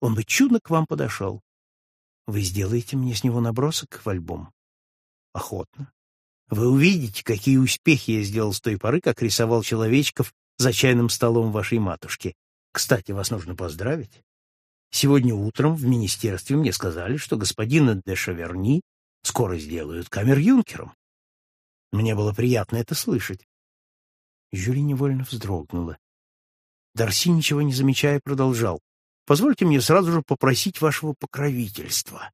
Он бы чудно к вам подошел. Вы сделаете мне с него набросок в альбом? Охотно. Вы увидите, какие успехи я сделал с той поры, как рисовал человечков за чайным столом вашей матушки. Кстати, вас нужно поздравить. Сегодня утром в министерстве мне сказали, что господина де Шаверни скоро сделают камер-юнкером. Мне было приятно это слышать. Жюли невольно вздрогнула. Дарси, ничего не замечая, продолжал. «Позвольте мне сразу же попросить вашего покровительства.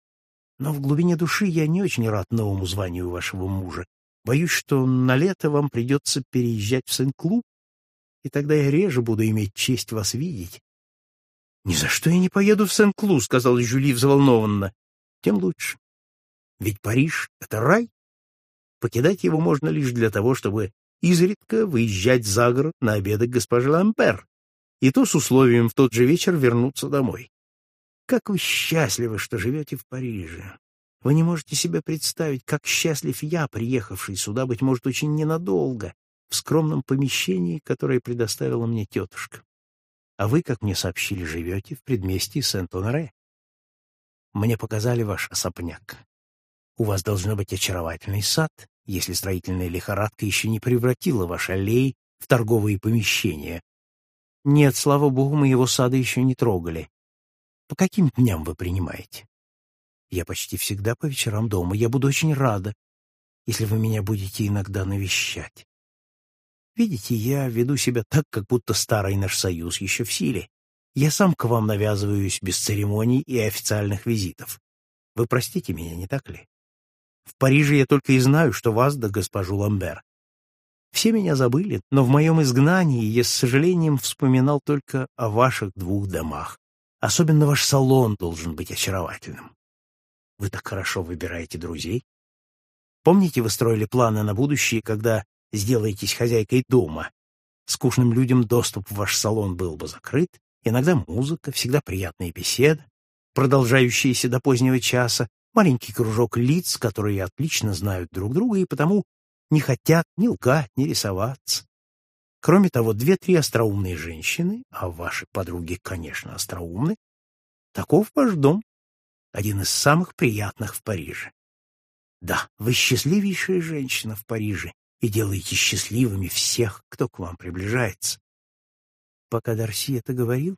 Но в глубине души я не очень рад новому званию вашего мужа. Боюсь, что на лето вам придется переезжать в Сен-Клуб, и тогда я реже буду иметь честь вас видеть». «Ни за что я не поеду в Сен-Клу», — сказала Жюли взволнованно. «Тем лучше. Ведь Париж — это рай. Покидать его можно лишь для того, чтобы изредка выезжать за город на обеды госпожи Лампер, и то с условием в тот же вечер вернуться домой. Как вы счастливы, что живете в Париже. Вы не можете себе представить, как счастлив я, приехавший сюда, быть может, очень ненадолго, в скромном помещении, которое предоставила мне тетушка. А вы, как мне сообщили, живете в предместье Сент-Оноре. Мне показали ваш особняк. У вас должно быть очаровательный сад, если строительная лихорадка еще не превратила ваши аллеи в торговые помещения, нет, слава богу, мы его сада еще не трогали. По каким дням вы принимаете? Я почти всегда по вечерам дома. Я буду очень рада, если вы меня будете иногда навещать. Видите, я веду себя так, как будто старый наш союз еще в силе. Я сам к вам навязываюсь без церемоний и официальных визитов. Вы простите меня, не так ли? В Париже я только и знаю, что вас да госпожу Ламбер. Все меня забыли, но в моем изгнании я с сожалением вспоминал только о ваших двух домах. Особенно ваш салон должен быть очаровательным. Вы так хорошо выбираете друзей. Помните, вы строили планы на будущее, когда сделаетесь хозяйкой дома? Скучным людям доступ в ваш салон был бы закрыт, иногда музыка, всегда приятные беседы, продолжающиеся до позднего часа, маленький кружок лиц, которые отлично знают друг друга и потому не хотят ни лгать, ни рисоваться. Кроме того, две-три остроумные женщины, а ваши подруги, конечно, остроумны, таков ваш дом, один из самых приятных в Париже. Да, вы счастливейшая женщина в Париже и делаете счастливыми всех, кто к вам приближается. Пока Дарси это говорил,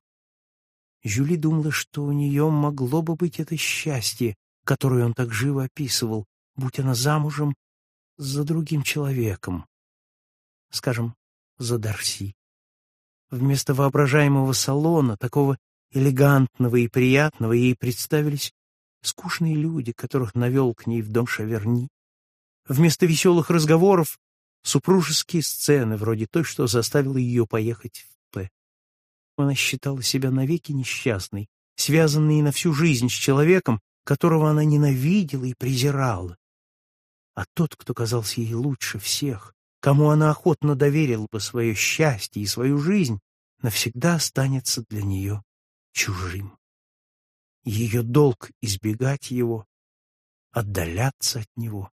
Жюли думала, что у нее могло бы быть это счастье, которое он так живо описывал, будь она замужем за другим человеком, скажем, за Дарси. Вместо воображаемого салона, такого элегантного и приятного, ей представились скучные люди, которых навел к ней в дом Шаверни. Вместо веселых разговоров — супружеские сцены, вроде той, что заставила ее поехать в П. Она считала себя навеки несчастной, связанной на всю жизнь с человеком, которого она ненавидела и презирала а тот, кто казался ей лучше всех, кому она охотно доверила бы свое счастье и свою жизнь, навсегда останется для нее чужим. Ее долг — избегать его, отдаляться от него.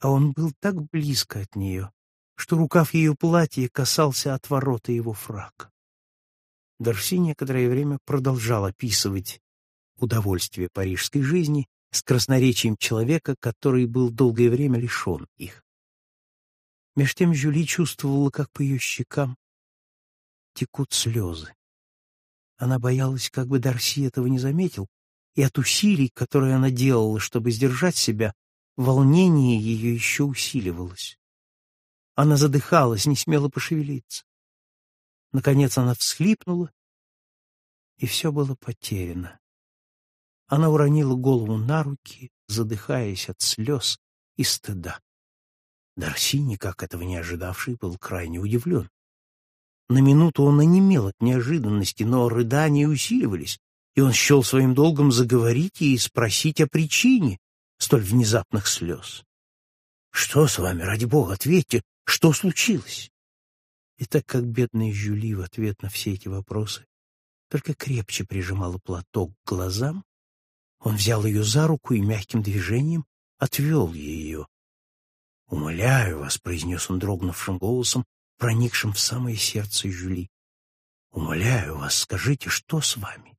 А он был так близко от нее, что рукав ее платья касался отворота его фрака. Дарси некоторое время продолжал описывать удовольствие парижской жизни, с красноречием человека, который был долгое время лишен их. Меж тем Жюли чувствовала, как по ее щекам текут слезы. Она боялась, как бы Дарси этого не заметил, и от усилий, которые она делала, чтобы сдержать себя, волнение ее еще усиливалось. Она задыхалась, не смела пошевелиться. Наконец она всхлипнула, и все было потеряно. Она уронила голову на руки, задыхаясь от слез и стыда. Дарси, никак этого не ожидавший, был крайне удивлен. На минуту он онемел от неожиданности, но рыдания усиливались, и он счел своим долгом заговорить и спросить о причине столь внезапных слез. — Что с вами, ради бога, ответьте, что случилось? И так как бедная Жюли в ответ на все эти вопросы только крепче прижимала платок к глазам, он взял ее за руку и мягким движением отвел ее. «Умоляю вас», — произнес он дрогнувшим голосом, проникшим в самое сердце Жюли. «Умоляю вас, скажите, что с вами?